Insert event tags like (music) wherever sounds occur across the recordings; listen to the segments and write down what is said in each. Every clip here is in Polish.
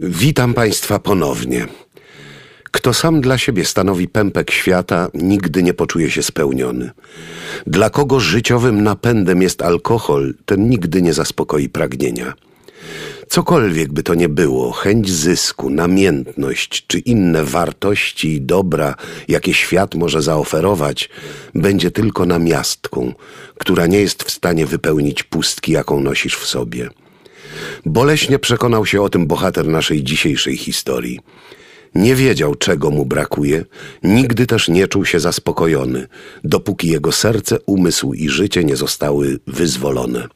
Witam Państwa ponownie. Kto sam dla siebie stanowi pępek świata, nigdy nie poczuje się spełniony. Dla kogo życiowym napędem jest alkohol, ten nigdy nie zaspokoi pragnienia. Cokolwiek by to nie było, chęć zysku, namiętność czy inne wartości i dobra, jakie świat może zaoferować, będzie tylko namiastką, która nie jest w stanie wypełnić pustki, jaką nosisz w sobie. Boleśnie przekonał się o tym bohater naszej dzisiejszej historii. Nie wiedział, czego mu brakuje, nigdy też nie czuł się zaspokojony, dopóki jego serce, umysł i życie nie zostały wyzwolone.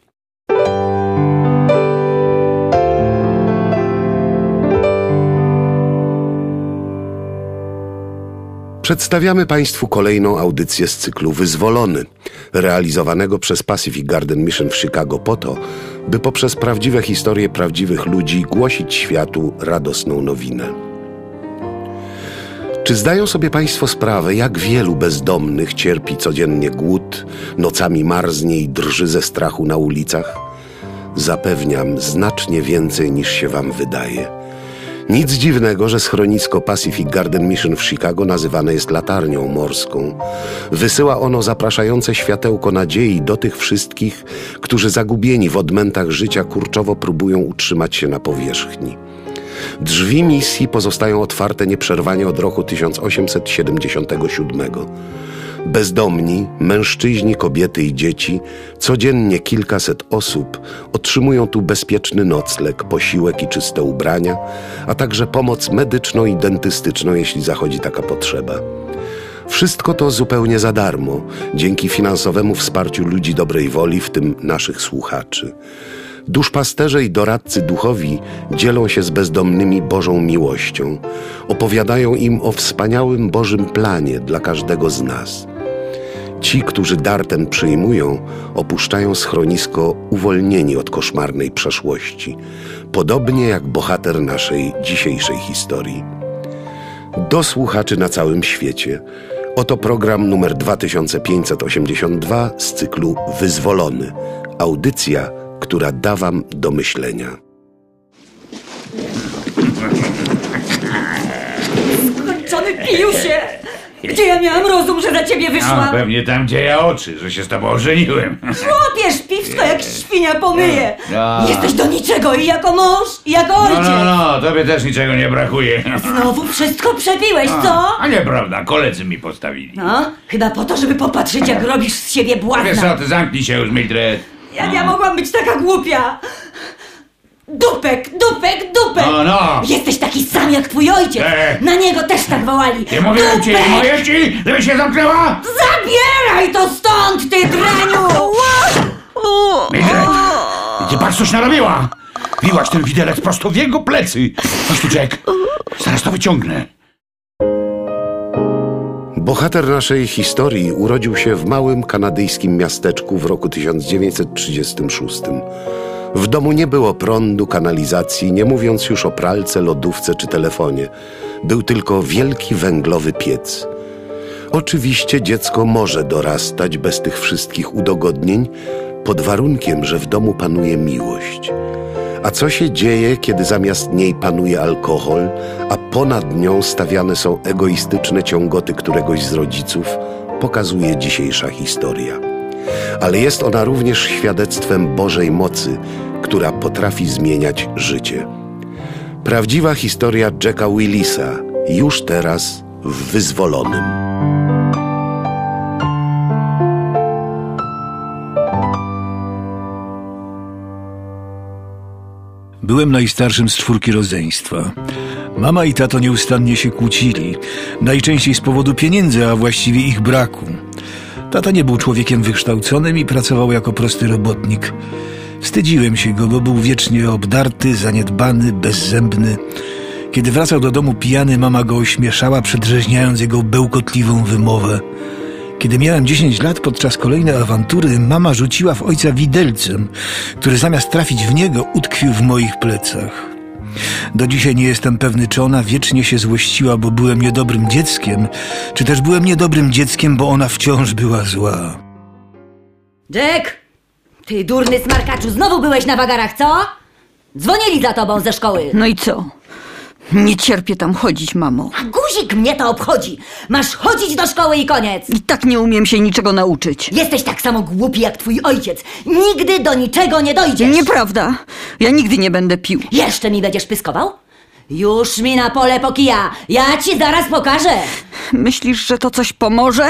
Przedstawiamy Państwu kolejną audycję z cyklu Wyzwolony, realizowanego przez Pacific Garden Mission w Chicago po to, by poprzez prawdziwe historie prawdziwych ludzi głosić światu radosną nowinę. Czy zdają sobie Państwo sprawę, jak wielu bezdomnych cierpi codziennie głód, nocami marznie i drży ze strachu na ulicach? Zapewniam, znacznie więcej niż się Wam wydaje. Nic dziwnego, że schronisko Pacific Garden Mission w Chicago nazywane jest latarnią morską. Wysyła ono zapraszające światełko nadziei do tych wszystkich, którzy zagubieni w odmętach życia kurczowo próbują utrzymać się na powierzchni. Drzwi misji pozostają otwarte nieprzerwanie od roku 1877. Bezdomni, mężczyźni, kobiety i dzieci, codziennie kilkaset osób otrzymują tu bezpieczny nocleg, posiłek i czyste ubrania, a także pomoc medyczną i dentystyczną, jeśli zachodzi taka potrzeba. Wszystko to zupełnie za darmo, dzięki finansowemu wsparciu ludzi dobrej woli, w tym naszych słuchaczy. Duszpasterze i doradcy duchowi dzielą się z bezdomnymi Bożą miłością, opowiadają im o wspaniałym Bożym planie dla każdego z nas. Ci, którzy dar ten przyjmują, opuszczają schronisko uwolnieni od koszmarnej przeszłości, podobnie jak bohater naszej dzisiejszej historii. Do słuchaczy na całym świecie. Oto program numer 2582 z cyklu Wyzwolony. Audycja, która da Wam do myślenia. Skończony pijusie! Gdzie ja miałam rozum, że za ciebie wyszłam? pewnie tam, gdzie ja oczy, że się z tobą ożeniłem. Chłopiesz, piwsko jak świnia pomyje! No. Jesteś do niczego i jako mąż, i jako No, ojciec! no, no, tobie też niczego nie brakuje. Znowu wszystko przepiłeś, co? A nieprawda, koledzy mi postawili. No, chyba po to, żeby popatrzeć, jak robisz z siebie Wiesz błazna. co, ty zamknij się już, Mildred. Jak ja mogłam być taka głupia? Dupek, dupek, dupek! No, no. Jesteś taki sam jak twój ojciec! E. Na niego też tak wołali! Nie ci, Dupek! mówię ci, żeby się zamknęła! Zabieraj to stąd, ty draniu! Mildred, ty patrz coś narobiła! Biłaś ten widelec prosto w jego plecy. Chodź tu, Jack. Zaraz to wyciągnę. Bohater naszej historii urodził się w małym kanadyjskim miasteczku w roku 1936. W domu nie było prądu, kanalizacji, nie mówiąc już o pralce, lodówce czy telefonie. Był tylko wielki węglowy piec. Oczywiście dziecko może dorastać bez tych wszystkich udogodnień, pod warunkiem, że w domu panuje miłość. A co się dzieje, kiedy zamiast niej panuje alkohol, a ponad nią stawiane są egoistyczne ciągoty któregoś z rodziców, pokazuje dzisiejsza historia. Ale jest ona również świadectwem Bożej mocy, która potrafi zmieniać życie. Prawdziwa historia Jacka Willisa, już teraz w Wyzwolonym. Byłem najstarszym z czwórki rodzeństwa. Mama i tato nieustannie się kłócili, najczęściej z powodu pieniędzy, a właściwie ich braku. Tata nie był człowiekiem wykształconym i pracował jako prosty robotnik. Wstydziłem się go, bo był wiecznie obdarty, zaniedbany, bezzębny. Kiedy wracał do domu pijany, mama go ośmieszała, przedrzeźniając jego bełkotliwą wymowę. Kiedy miałem 10 lat, podczas kolejnej awantury, mama rzuciła w ojca widelcem, który zamiast trafić w niego, utkwił w moich plecach. Do dzisiaj nie jestem pewny, czy ona wiecznie się złościła, bo byłem niedobrym dzieckiem, czy też byłem niedobrym dzieckiem, bo ona wciąż była zła. Jack! Ty durny smarkaczu, znowu byłeś na wagarach, co? Dzwonili za tobą ze szkoły. No i co? Nie cierpię tam chodzić, mamo. A guzik mnie to obchodzi. Masz chodzić do szkoły i koniec. I tak nie umiem się niczego nauczyć. Jesteś tak samo głupi jak twój ojciec. Nigdy do niczego nie dojdziesz. Nieprawda. Ja nigdy nie będę pił. Jeszcze mi będziesz pyskował? Już mi na pole pokija. Ja ci zaraz pokażę. Myślisz, że to coś pomoże?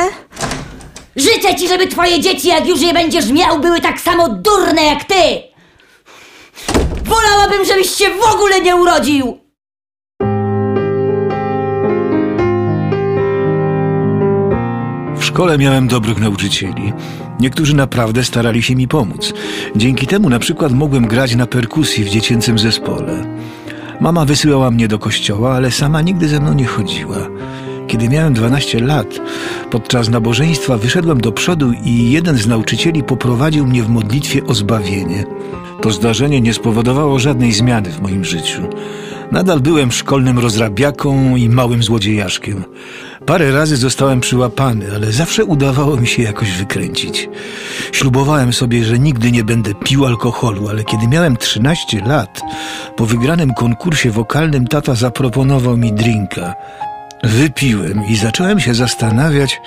Życzę ci, żeby twoje dzieci, jak już je będziesz miał, były tak samo durne jak ty. Wolałabym, żebyś się w ogóle nie urodził. Szkole miałem dobrych nauczycieli. Niektórzy naprawdę starali się mi pomóc. Dzięki temu na przykład mogłem grać na perkusji w dziecięcym zespole. Mama wysyłała mnie do kościoła, ale sama nigdy ze mną nie chodziła. Kiedy miałem 12 lat, podczas nabożeństwa wyszedłem do przodu i jeden z nauczycieli poprowadził mnie w modlitwie o zbawienie. To zdarzenie nie spowodowało żadnej zmiany w moim życiu. Nadal byłem szkolnym rozrabiaką i małym złodziejaszkiem. Parę razy zostałem przyłapany, ale zawsze udawało mi się jakoś wykręcić. Ślubowałem sobie, że nigdy nie będę pił alkoholu, ale kiedy miałem 13 lat, po wygranym konkursie wokalnym tata zaproponował mi drinka. Wypiłem i zacząłem się zastanawiać,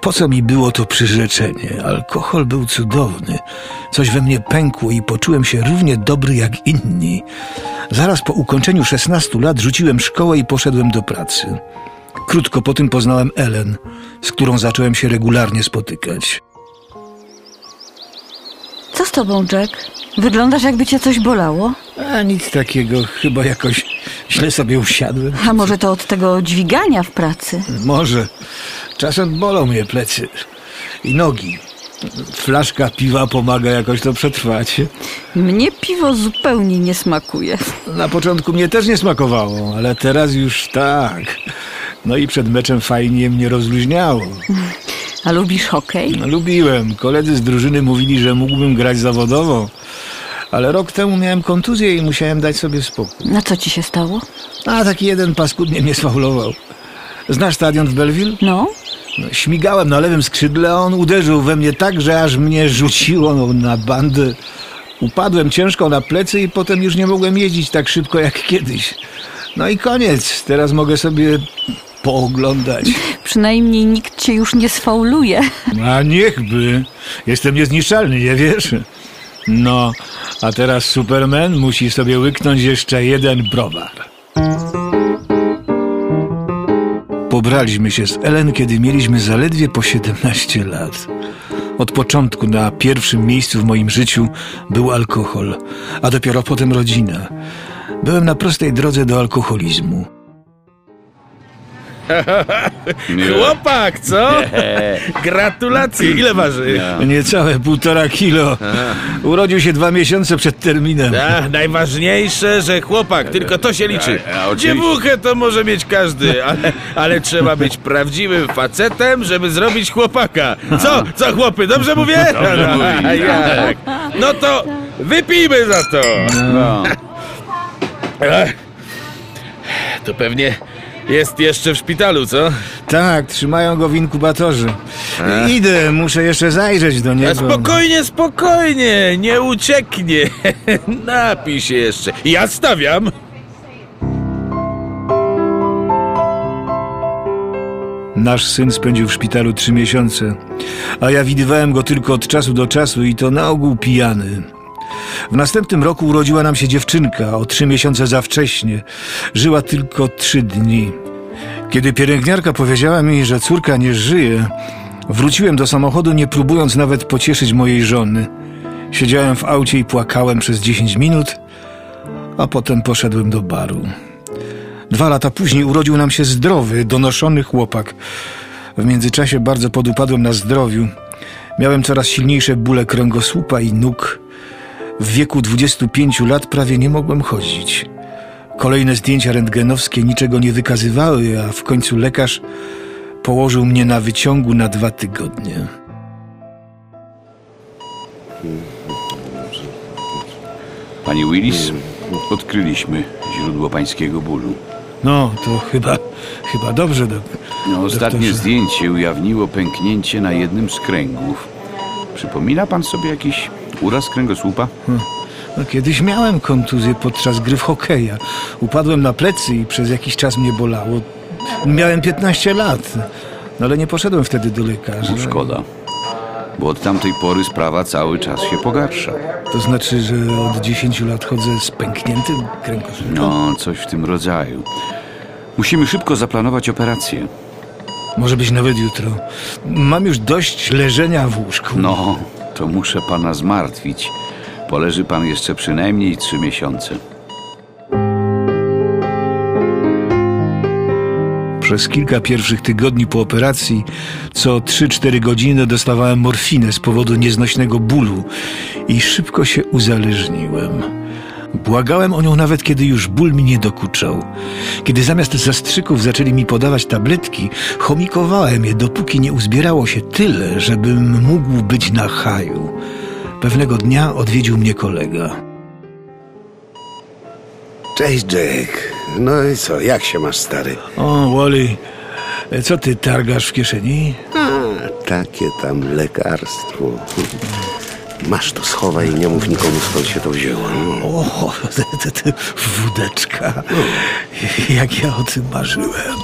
po co mi było to przyrzeczenie. Alkohol był cudowny. Coś we mnie pękło i poczułem się równie dobry jak inni. Zaraz po ukończeniu 16 lat rzuciłem szkołę i poszedłem do pracy. Krótko po tym poznałem Ellen, z którą zacząłem się regularnie spotykać. Co z tobą, Jack? Wyglądasz, jakby cię coś bolało. A nic takiego, chyba jakoś źle sobie usiadłem. A może to od tego dźwigania w pracy? Może. Czasem bolą mnie plecy i nogi. Flaszka piwa pomaga jakoś to przetrwać. Mnie piwo zupełnie nie smakuje. Na początku mnie też nie smakowało, ale teraz już tak. No i przed meczem fajnie mnie rozluźniało. A lubisz hokej? Lubiłem. Koledzy z drużyny mówili, że mógłbym grać zawodowo. Ale rok temu miałem kontuzję i musiałem dać sobie spokój. Na co ci się stało? A taki jeden paskudnie mnie sfaulował. Znasz stadion w Belleville? No? No, śmigałem na lewym skrzydle, a on uderzył we mnie tak, że aż mnie rzuciło no, na bandę. Upadłem ciężko na plecy i potem już nie mogłem jeździć tak szybko jak kiedyś. No i koniec. Teraz mogę sobie pooglądać. Przynajmniej nikt cię już nie sfauluje. A niechby. Jestem niezniszczalny, nie wiesz? No, a teraz Superman musi sobie łyknąć jeszcze jeden browar. Pobraliśmy się z Ellen, kiedy mieliśmy zaledwie po 17 lat. Od początku na pierwszym miejscu w moim życiu był alkohol, a dopiero potem rodzina. Byłem na prostej drodze do alkoholizmu. (laughs) Chłopak, co? Gratulacje, ile waży? Niecałe półtora kilo. Urodził się dwa miesiące przed terminem. A, najważniejsze, że chłopak, tylko to się liczy. Dziewuchę to może mieć każdy, ale, ale trzeba być prawdziwym facetem, żeby zrobić chłopaka. Co, co chłopy, dobrze mówię? Dobrze No, mówi. (laughs) a jak? No to wypijmy za to. No. To pewnie jest jeszcze w szpitalu, co? Tak, trzymają go w inkubatorze. Idę, muszę jeszcze zajrzeć do A niego. spokojnie, spokojnie, nie ucieknie. (laughs) Napij się jeszcze. Ja stawiam. Nasz syn spędził w szpitalu trzy miesiące, a ja widywałem go tylko od czasu do czasu i to na ogół pijany. W następnym roku urodziła nam się dziewczynka o trzy miesiące za wcześnie. Żyła tylko trzy dni. Kiedy pielęgniarka powiedziała mi, że córka nie żyje, wróciłem do samochodu, nie próbując nawet pocieszyć mojej żony. Siedziałem w aucie i płakałem przez 10 minut, a potem poszedłem do baru. Dwa lata później urodził nam się zdrowy, donoszony chłopak. W międzyczasie bardzo podupadłem na zdrowiu. Miałem coraz silniejsze bóle kręgosłupa i nóg. W wieku 25 lat prawie nie mogłem chodzić. Kolejne zdjęcia rentgenowskie niczego nie wykazywały, a w końcu lekarz położył mnie na wyciągu na dwa tygodnie. Pani Willis, odkryliśmy źródło pańskiego bólu. No, to chyba, chyba dobrze. Do, No, ostatnie doktorze. zdjęcie ujawniło pęknięcie na jednym z kręgów. Przypomina pan sobie jakiś uraz kręgosłupa? No, kiedyś miałem kontuzję podczas gry w hokeja. Upadłem na plecy i przez jakiś czas mnie bolało. Miałem 15 lat, no ale nie poszedłem wtedy do lekarza. No szkoda. Bo od tamtej pory sprawa cały czas się pogarsza. To znaczy, że od 10 lat chodzę z pękniętym kręgosłupem. No, coś w tym rodzaju. Musimy szybko zaplanować operację. Może być nawet jutro. Mam już dość leżenia w łóżku. No, to muszę pana zmartwić. Poleży pan jeszcze przynajmniej trzy miesiące. Przez kilka pierwszych tygodni po operacji co 3-4 godziny dostawałem morfinę z powodu nieznośnego bólu i szybko się uzależniłem. Błagałem o nią nawet kiedy już ból mi nie dokuczał. Kiedy zamiast zastrzyków zaczęli mi podawać tabletki, chomikowałem je, dopóki nie uzbierało się tyle, żebym mógł być na haju. Pewnego dnia odwiedził mnie kolega. Cześć, Jack. No i co, jak się masz, stary? O, Wally, co ty targasz w kieszeni? A, takie tam lekarstwo. Masz to, schowaj i nie mów nikomu, skąd się to wzięło. No. O, te, te, te wódeczka. Jak ja o tym marzyłem.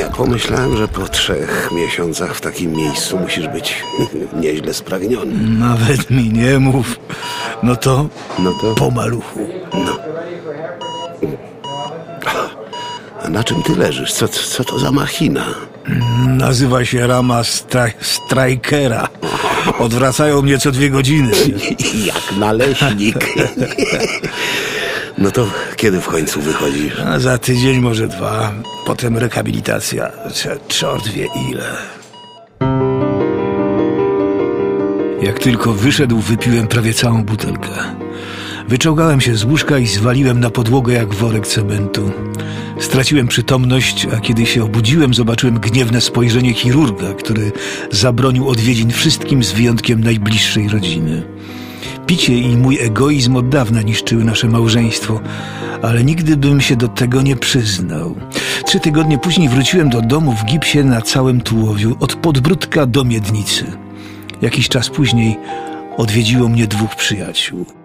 Ja pomyślałem, że po trzech miesiącach w takim miejscu musisz być (laughs) nieźle spragniony. Nawet mi nie mów. No to No to... po maluchu. No. A na czym ty leżysz? Co, co to za machina? Nazywa się rama stra strajkera. Odwracają mnie co dwie godziny. (laughs) Jak naleśnik. No to kiedy w końcu wychodzisz? A za tydzień, może dwa. Potem rehabilitacja. Czort wie ile. Jak tylko wyszedł, wypiłem prawie całą butelkę. Wyczołgałem się z łóżka i zwaliłem na podłogę jak worek cementu. Straciłem przytomność, a kiedy się obudziłem, zobaczyłem gniewne spojrzenie chirurga, który zabronił odwiedzin wszystkim z wyjątkiem najbliższej rodziny. Picie i mój egoizm od dawna niszczyły nasze małżeństwo, ale nigdy bym się do tego nie przyznał. Trzy tygodnie później wróciłem do domu w gipsie na całym tułowiu, od podbródka do miednicy. Jakiś czas później odwiedziło mnie dwóch przyjaciół.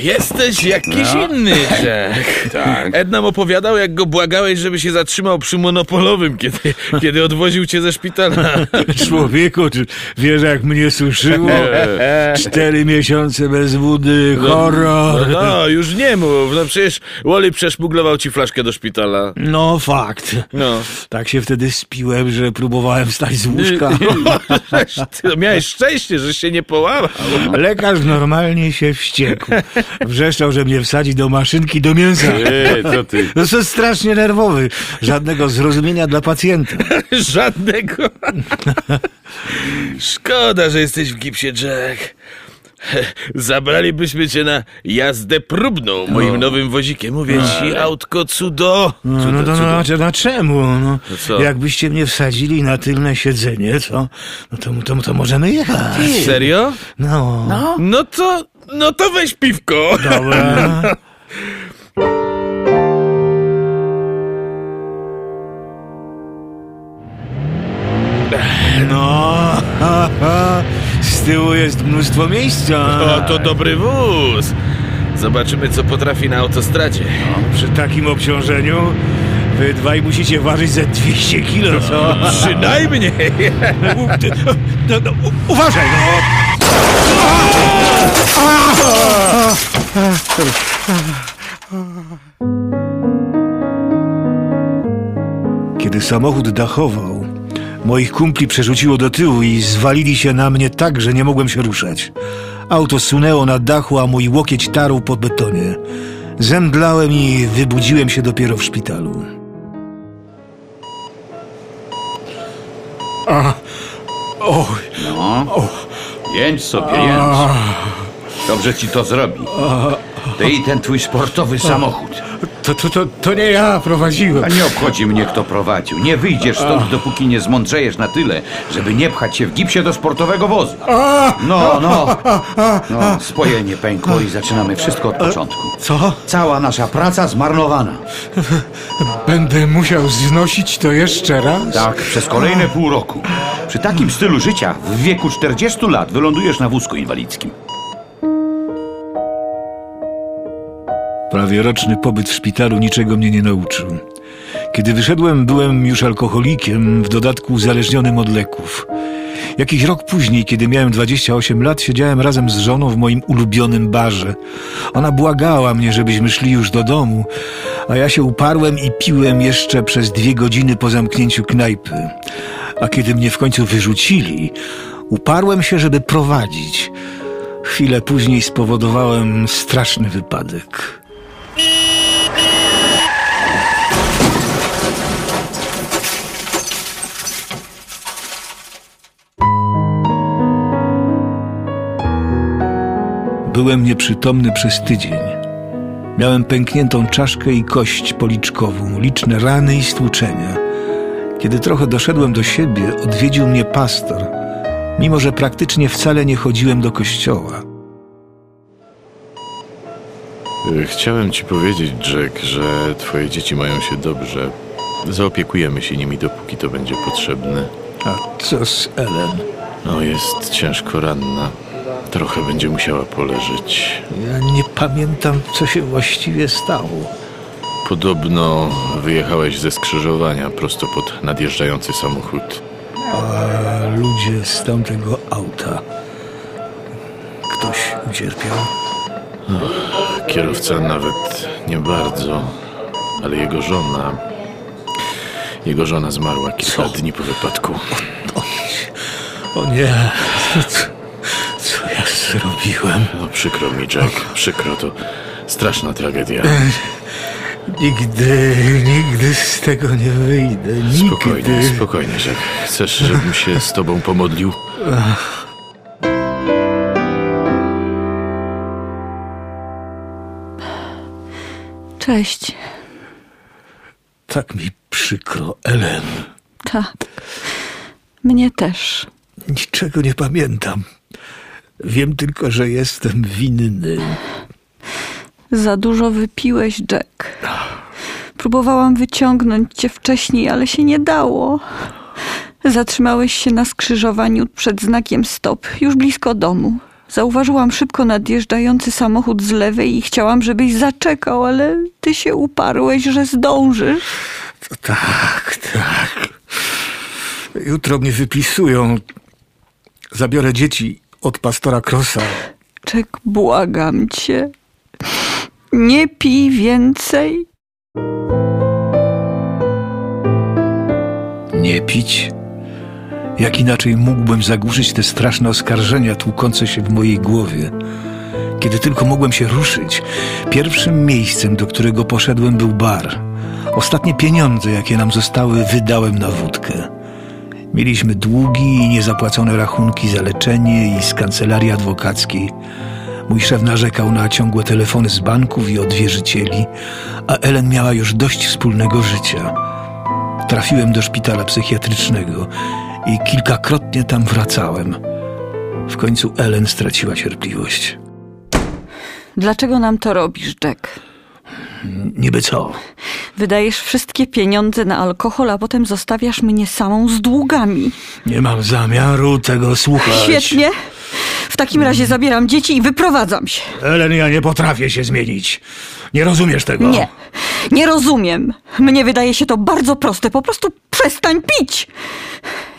Jesteś jakiś inny, Jack. (laughs) Tak. Ed nam opowiadał, jak go błagałeś, żeby się zatrzymał przy monopolowym, kiedy, kiedy odwoził cię ze szpitala. (laughs) Człowieku, czy wiesz jak mnie suszyło? (laughs) Cztery miesiące bez wody, horror. No, no, już nie mów. No przecież Wally przeszmuglował ci flaszkę do szpitala. No fakt. No. Tak się wtedy spiłem, że próbowałem wstać z łóżka. Ty miałeś szczęście, że się nie połamał. Lekarz normalnie się wściekł. Wrzeszczał, że mnie wsadzi do maszynki do mięsa. Ej, co ty? No to strasznie nerwowy. Żadnego zrozumienia dla pacjenta. (laughs) Żadnego. Szkoda, że jesteś w gipsie, Jack. (laughs) Zabralibyśmy cię na jazdę próbną moim nowym wozikiem. Mówię ci, autko cudo. No, Cudo, no, no, cudo. no, no, no czemu? No, No co? jakbyście mnie wsadzili na tylne siedzenie, co? No to, to, to możemy jechać. Serio? No. No to, no to weź piwko. Dobra. (laughs) No, ha, ha. z tyłu jest mnóstwo miejsca. O, to dobry wóz. Zobaczymy, co potrafi na autostradzie. Przy takim obciążeniu wy dwaj musicie ważyć ze 200 kilo, co? Przynajmniej. U- ty- No, no, u- uważaj, no! Kiedy samochód dachował, moich kumpli przerzuciło do tyłu i zwalili się na mnie tak, że nie mogłem się ruszać. Auto sunęło na dachu, a mój łokieć tarł po betonie. Zemdlałem i wybudziłem się dopiero w szpitalu. A, oj, No. Jędź sobie, jędź. Dobrze ci to zrobi. Ty i ten twój sportowy samochód. To, to, to, to nie ja prowadziłem. A nie obchodzi mnie, kto prowadził. Nie wyjdziesz stąd, dopóki nie zmądrzejesz na tyle, żeby nie pchać się w gipsie do sportowego wozu. No, no. No, spojenie pękło i zaczynamy wszystko od początku. Co? Cała nasza praca zmarnowana. Będę musiał znosić to jeszcze raz? Tak, przez kolejne pół roku. Przy takim stylu życia w wieku 40 lat wylądujesz na wózku inwalidzkim. Prawie roczny pobyt w szpitalu niczego mnie nie nauczył. Kiedy wyszedłem, byłem już alkoholikiem, w dodatku uzależnionym od leków. Jakiś rok później, kiedy miałem 28 lat, siedziałem razem z żoną w moim ulubionym barze. Ona błagała mnie, żebyśmy szli już do domu, a ja się uparłem i piłem jeszcze przez dwie godziny po zamknięciu knajpy. A kiedy mnie w końcu wyrzucili, uparłem się, żeby prowadzić. Chwilę później spowodowałem straszny wypadek. Byłem nieprzytomny przez tydzień. Miałem pękniętą czaszkę i kość policzkową, liczne rany i stłuczenia. Kiedy trochę doszedłem do siebie, odwiedził mnie pastor, mimo że praktycznie wcale nie chodziłem do kościoła. Chciałem ci powiedzieć, Jack, że twoje dzieci mają się dobrze. Zaopiekujemy się nimi, dopóki to będzie potrzebne. A co z Ellen? No, jest ciężko ranna. Trochę będzie musiała poleżeć. Ja nie pamiętam, co się właściwie stało. Podobno wyjechałeś ze skrzyżowania prosto pod nadjeżdżający samochód. A ludzie z tamtego auta. Ktoś ucierpiał? Kierowca nawet nie bardzo, ale jego żona. Jego żona zmarła kilka Co? dni po wypadku. O, o nie. Zrobiłem? No przykro mi, Jack, przykro to straszna tragedia. Nigdy, nigdy z tego nie wyjdę. Nigdy. Spokojnie, spokojnie, Jack. Chcesz, żebym się z tobą pomodlił? Cześć. Tak mi przykro, Ellen. Tak. Mnie też. Niczego nie pamiętam. Wiem tylko, że jestem winny. Za dużo wypiłeś, Jack. Próbowałam wyciągnąć cię wcześniej, ale się nie dało. Zatrzymałeś się na skrzyżowaniu przed znakiem stop, już blisko domu. Zauważyłam szybko nadjeżdżający samochód z lewej i chciałam, żebyś zaczekał, ale ty się uparłeś, że zdążysz. Tak, tak. Jutro mnie wypisują. Zabiorę dzieci od pastora Krosa. Jack, błagam cię. Nie pij więcej. Nie pić? Jak inaczej mógłbym zagłuszyć te straszne oskarżenia tłukące się w mojej głowie? Kiedy tylko mogłem się ruszyć, pierwszym miejscem, do którego poszedłem, był bar. Ostatnie pieniądze, jakie nam zostały, wydałem na wódkę. Mieliśmy długi i niezapłacone rachunki za leczenie i z kancelarii adwokackiej. Mój szef narzekał na ciągłe telefony z banków i od wierzycieli, a Ellen miała już dość wspólnego życia. Trafiłem do szpitala psychiatrycznego i kilkakrotnie tam wracałem. W końcu Ellen straciła cierpliwość. Dlaczego nam to robisz, Jack? Niby co? Wydajesz wszystkie pieniądze na alkohol, a potem zostawiasz mnie samą z długami. Nie mam zamiaru tego słuchać. Świetnie. W takim razie zabieram dzieci i wyprowadzam się. Ellen, ja nie potrafię się zmienić. Nie rozumiesz tego? Nie, nie rozumiem. Mnie wydaje się to bardzo proste. Po prostu przestań pić.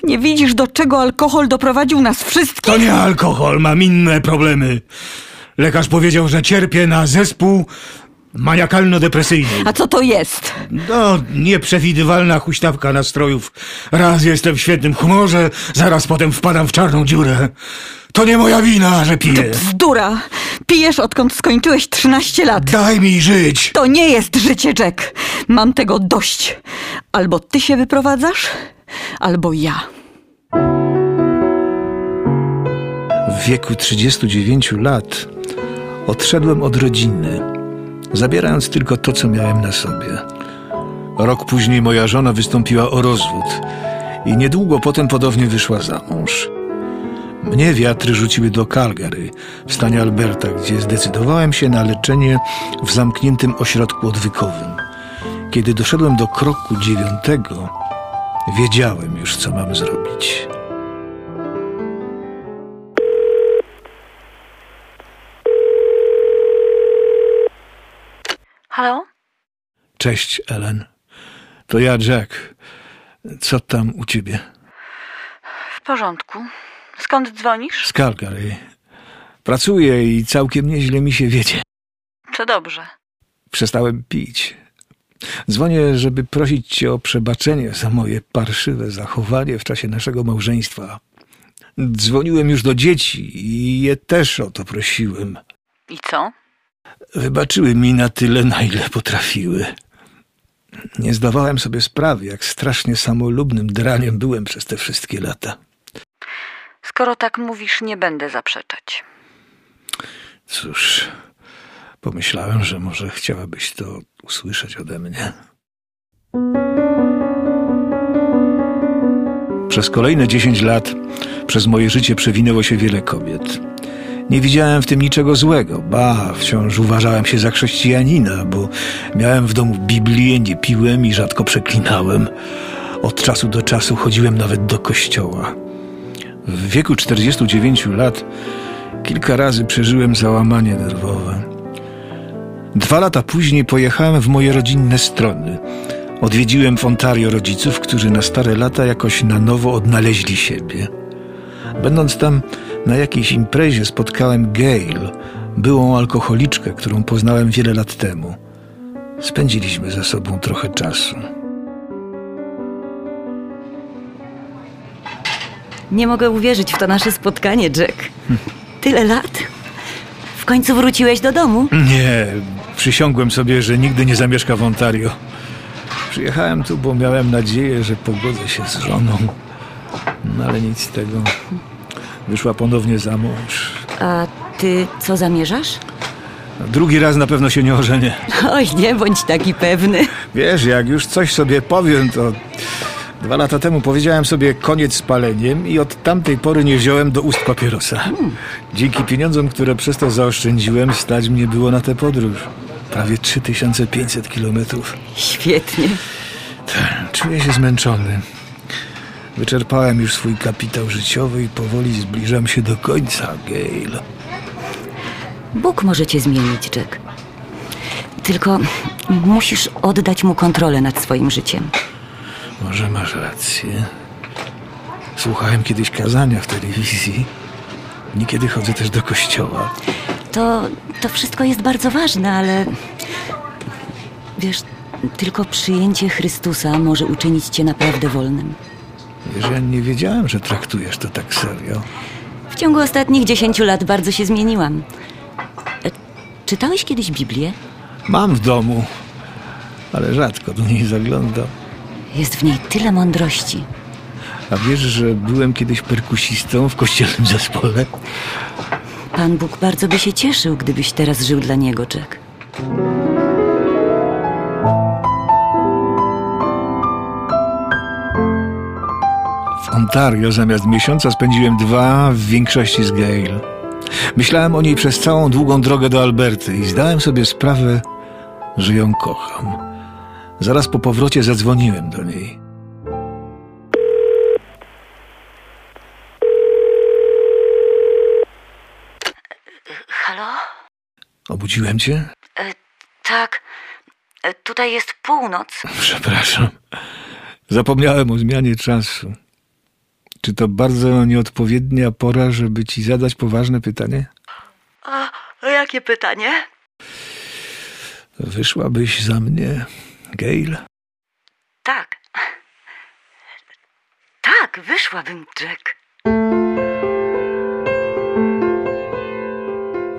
Nie widzisz, do czego alkohol doprowadził nas wszystkich? To nie alkohol, mam inne problemy. Lekarz powiedział, że cierpię na zespół maniakalno-depresyjny. A co to jest? No, nieprzewidywalna huśtawka nastrojów. Raz jestem w świetnym humorze, zaraz potem wpadam w czarną dziurę. To nie moja wina, że piję. Bzdura. Pijesz odkąd skończyłeś 13 lat. Daj mi żyć. To nie jest życie, Jack. Mam tego dość. Albo ty się wyprowadzasz, albo ja. W wieku 39 lat odszedłem od rodziny, zabierając tylko to, co miałem na sobie. Rok później moja żona wystąpiła o rozwód i niedługo potem podobnie wyszła za mąż. Mnie wiatry rzuciły do Calgary, w stanie Alberta, gdzie zdecydowałem się na leczenie w zamkniętym ośrodku odwykowym. Kiedy doszedłem do kroku dziewiątego, wiedziałem już, co mam zrobić. Halo? Cześć, Ellen. To ja, Jack. Co tam u ciebie? W porządku. Skąd dzwonisz? Z Calgary. Pracuję i całkiem nieźle mi się wiedzie. To dobrze. Przestałem pić. Dzwonię, żeby prosić cię o przebaczenie za moje parszywe zachowanie w czasie naszego małżeństwa. Dzwoniłem już do dzieci i je też o to prosiłem. I co? Wybaczyły mi na tyle, na ile potrafiły. Nie zdawałem sobie sprawy, jak strasznie samolubnym draniem byłem przez te wszystkie lata. Skoro tak mówisz, nie będę zaprzeczać. Cóż, pomyślałem, że może chciałabyś to usłyszeć ode mnie. Przez kolejne dziesięć lat przez moje życie przewinęło się wiele kobiet. Nie widziałem w tym niczego złego, ba, wciąż uważałem się za chrześcijanina, bo miałem w domu Biblię, nie piłem i rzadko przeklinałem. Od czasu do czasu chodziłem nawet do kościoła. W wieku 49 lat kilka razy przeżyłem załamanie nerwowe. Dwa lata później pojechałem w moje rodzinne strony. Odwiedziłem w Ontario rodziców, którzy na stare lata jakoś na nowo odnaleźli siebie. Będąc tam na jakiejś imprezie spotkałem Gail, byłą alkoholiczkę, którą poznałem wiele lat temu. Spędziliśmy ze sobą trochę czasu. Nie mogę uwierzyć w to nasze spotkanie, Jack. Tyle lat? W końcu wróciłeś do domu? Nie, przysiągłem sobie, że nigdy nie zamieszka w Ontario. Przyjechałem tu, bo miałem nadzieję, że pogodzę się z żoną. No ale nic z tego. Wyszła ponownie za mąż. A ty co zamierzasz? Drugi raz na pewno się nie ożenię. Oj, nie bądź taki pewny. Wiesz, jak już coś sobie powiem, to dwa lata temu powiedziałem sobie koniec z paleniem i od tamtej pory nie wziąłem do ust papierosa. Dzięki pieniądzom, które przez to zaoszczędziłem, stać mnie było na tę podróż. Prawie 3500 kilometrów. Świetnie. Czuję się zmęczony. Wyczerpałem już swój kapitał życiowy i powoli zbliżam się do końca, Gail. Bóg może cię zmienić, Jack. Tylko musisz oddać mu kontrolę nad swoim życiem. Może masz rację. Słuchałem kiedyś kazania w telewizji. Niekiedy chodzę też do kościoła. To, to wszystko jest bardzo ważne, ale wiesz, tylko przyjęcie Chrystusa może uczynić cię naprawdę wolnym. Wiesz, ja nie wiedziałem, że traktujesz to tak serio. W ciągu ostatnich dziesięciu lat bardzo się zmieniłam. E, Czytałeś kiedyś Biblię? Mam w domu, ale rzadko do niej zaglądam. Jest w niej tyle mądrości. A wiesz, że byłem kiedyś perkusistą w kościelnym (laughs) zespole? Pan Bóg bardzo by się cieszył, gdybyś teraz żył dla Niego, Jack. Ontario zamiast miesiąca spędziłem dwa, w większości z Gail. Myślałem o niej przez całą długą drogę do Alberty i zdałem sobie sprawę, że ją kocham. Zaraz po powrocie zadzwoniłem do niej. Halo? Obudziłem cię? tak. tutaj jest północ. Przepraszam. Zapomniałem o zmianie czasu. Czy to bardzo nieodpowiednia pora, żeby ci zadać poważne pytanie? A, jakie pytanie? Wyszłabyś za mnie, Gail? Tak. Tak, wyszłabym, Jack.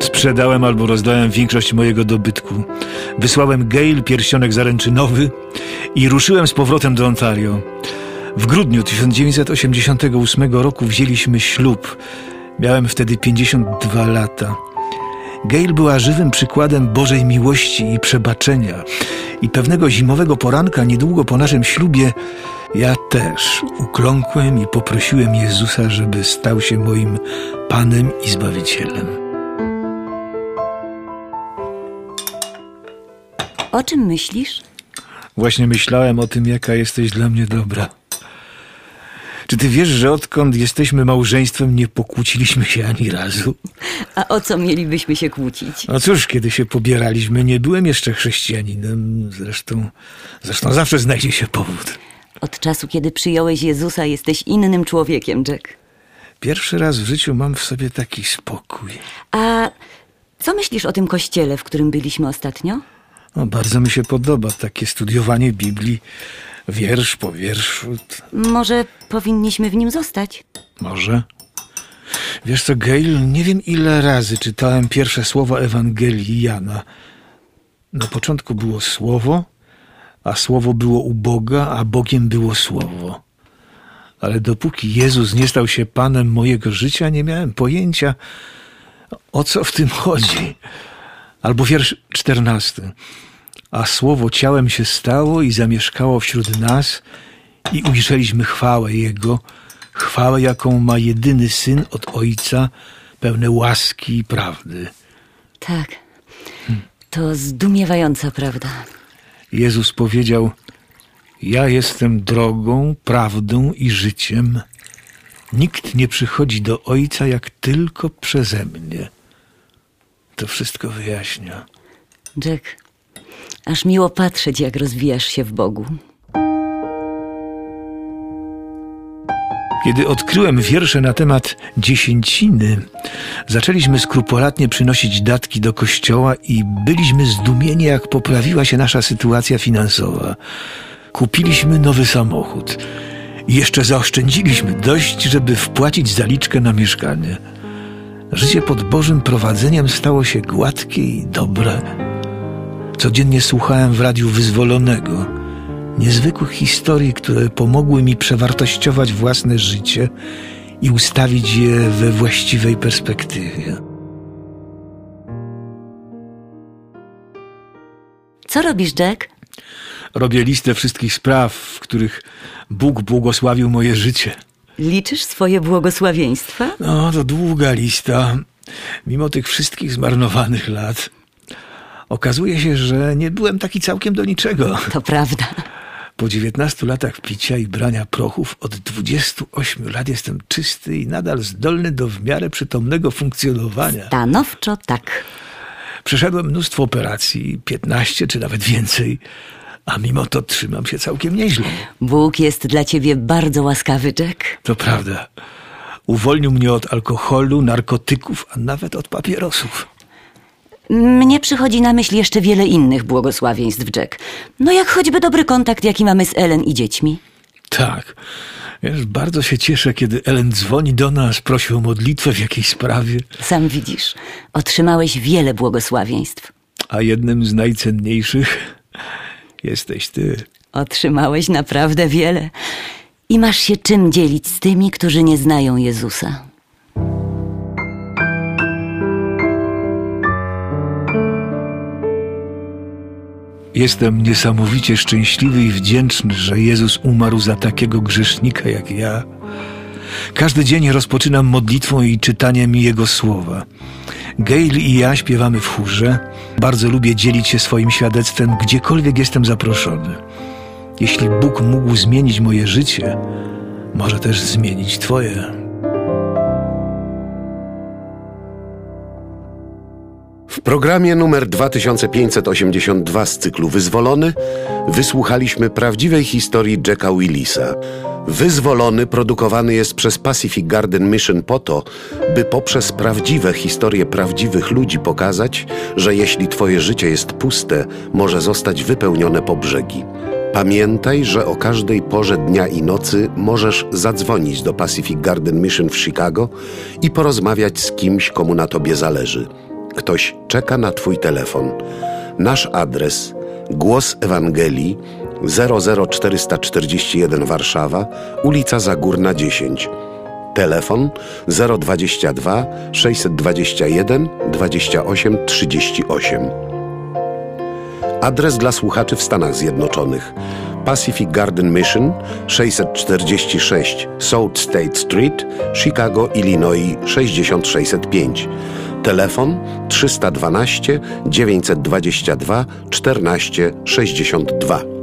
Sprzedałem albo rozdałem większość mojego dobytku. Wysłałem Gail pierścionek zaręczynowy i ruszyłem z powrotem do Ontario. W grudniu 1988 roku wzięliśmy ślub. Miałem wtedy 52 lata. Gail była żywym przykładem Bożej miłości i przebaczenia. I pewnego zimowego poranka, niedługo po naszym ślubie, ja też ukląkłem i poprosiłem Jezusa, żeby stał się moim Panem i Zbawicielem. O czym myślisz? Właśnie myślałem o tym, jaka jesteś dla mnie dobra. Czy ty wiesz, że odkąd jesteśmy małżeństwem, nie pokłóciliśmy się ani razu? A o co mielibyśmy się kłócić? No cóż, kiedy się pobieraliśmy, nie byłem jeszcze chrześcijaninem. Zresztą, zresztą zawsze znajdzie się powód. Od czasu, kiedy przyjąłeś Jezusa, jesteś innym człowiekiem, Jack. Pierwszy raz w życiu mam w sobie taki spokój. A co myślisz o tym kościele, w którym byliśmy ostatnio? No, bardzo mi się podoba takie studiowanie Biblii, wiersz po wierszu. Może powinniśmy w nim zostać? Może. Wiesz co, Gail, nie wiem ile razy czytałem pierwsze słowa Ewangelii Jana. Na początku było słowo, a słowo było u Boga, a Bogiem było słowo. Ale dopóki Jezus nie stał się Panem mojego życia, nie miałem pojęcia, o co w tym chodzi. Albo wiersz czternasty. A słowo ciałem się stało i zamieszkało wśród nas i ujrzeliśmy chwałę Jego, chwałę, jaką ma jedyny Syn od Ojca, pełne łaski i prawdy. Tak. To zdumiewająca prawda. Jezus powiedział: Ja jestem drogą, prawdą i życiem. Nikt nie przychodzi do Ojca jak tylko przeze mnie. To wszystko wyjaśnia. Jack, aż miło patrzeć, jak rozwijasz się w Bogu. Kiedy odkryłem wiersze na temat dziesięciny, zaczęliśmy skrupulatnie przynosić datki do kościoła i byliśmy zdumieni, jak poprawiła się nasza sytuacja finansowa. Kupiliśmy nowy samochód jeszcze zaoszczędziliśmy dość, żeby wpłacić zaliczkę na mieszkanie. Życie pod Bożym prowadzeniem stało się gładkie i dobre. Codziennie słuchałem w radiu wyzwolonego niezwykłych historii, które pomogły mi przewartościować własne życie i ustawić je we właściwej perspektywie. Co robisz, Jack? Robię listę wszystkich spraw, w których Bóg błogosławił moje życie. Liczysz swoje błogosławieństwa? No, to długa lista. Mimo tych wszystkich zmarnowanych lat, okazuje się, że nie byłem taki całkiem do niczego. To prawda. Po 19 latach picia i brania prochów od 28 lat jestem czysty i nadal zdolny do w miarę przytomnego funkcjonowania. Stanowczo tak. Przeszedłem mnóstwo operacji, 15 czy nawet więcej, a mimo to trzymam się całkiem nieźle. Bóg jest dla ciebie bardzo łaskawy, Jack. To prawda. Uwolnił mnie od alkoholu, narkotyków, a nawet od papierosów. Mnie przychodzi na myśl jeszcze wiele innych błogosławieństw, Jack. No jak choćby dobry kontakt, jaki mamy z Ellen i dziećmi. Tak. Wiesz, bardzo się cieszę, kiedy Ellen dzwoni do nas, prosi o modlitwę w jakiejś sprawie. Sam widzisz, otrzymałeś wiele błogosławieństw. A jednym z najcenniejszych jesteś ty. Otrzymałeś naprawdę wiele. I masz się czym dzielić z tymi, którzy nie znają Jezusa. Jestem niesamowicie szczęśliwy i wdzięczny, że Jezus umarł za takiego grzesznika jak ja. Każdy dzień rozpoczynam modlitwą i czytaniem Jego słowa. Gail i ja śpiewamy w chórze. Bardzo lubię dzielić się swoim świadectwem, gdziekolwiek jestem zaproszony. Jeśli Bóg mógł zmienić moje życie, może też zmienić Twoje. Programie numer 2582 z cyklu Wyzwolony wysłuchaliśmy prawdziwej historii Jacka Willisa. Wyzwolony produkowany jest przez Pacific Garden Mission po to, by poprzez prawdziwe historie prawdziwych ludzi pokazać, że jeśli twoje życie jest puste, może zostać wypełnione po brzegi. Pamiętaj, że o każdej porze dnia i nocy możesz zadzwonić do Pacific Garden Mission w Chicago i porozmawiać z kimś, komu na tobie zależy. Ktoś czeka na Twój telefon. Nasz adres Głos Ewangelii 00441 Warszawa, ulica Zagórna 10. Telefon 022 621 28 38. Adres dla słuchaczy w Stanach Zjednoczonych. Pacific Garden Mission 646 South State Street, Chicago, Illinois 6605. Telefon 312 922 14 62.